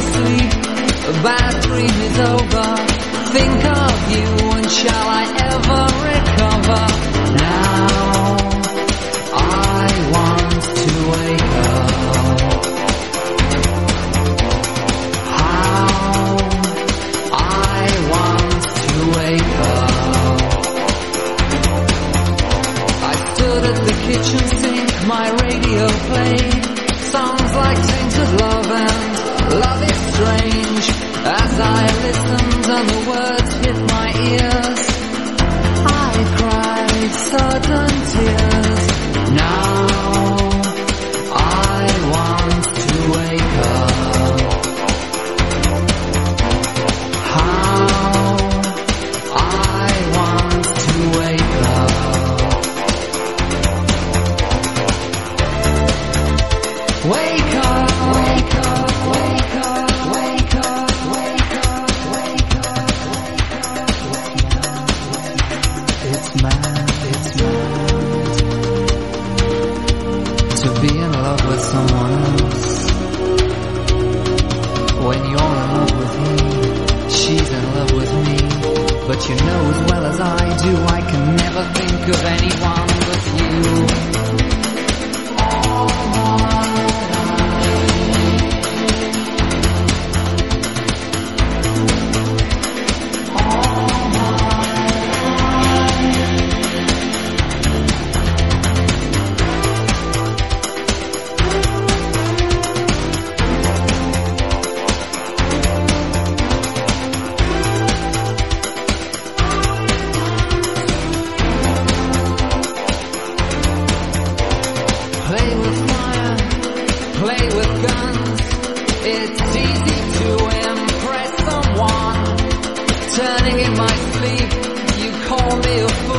asleep. Bad dream is over. Think of you, and shall I ever recover? until the words hit my ears. I cried sudden tears. you know as well as I do, I can never think of anyone but you. sleep, you call me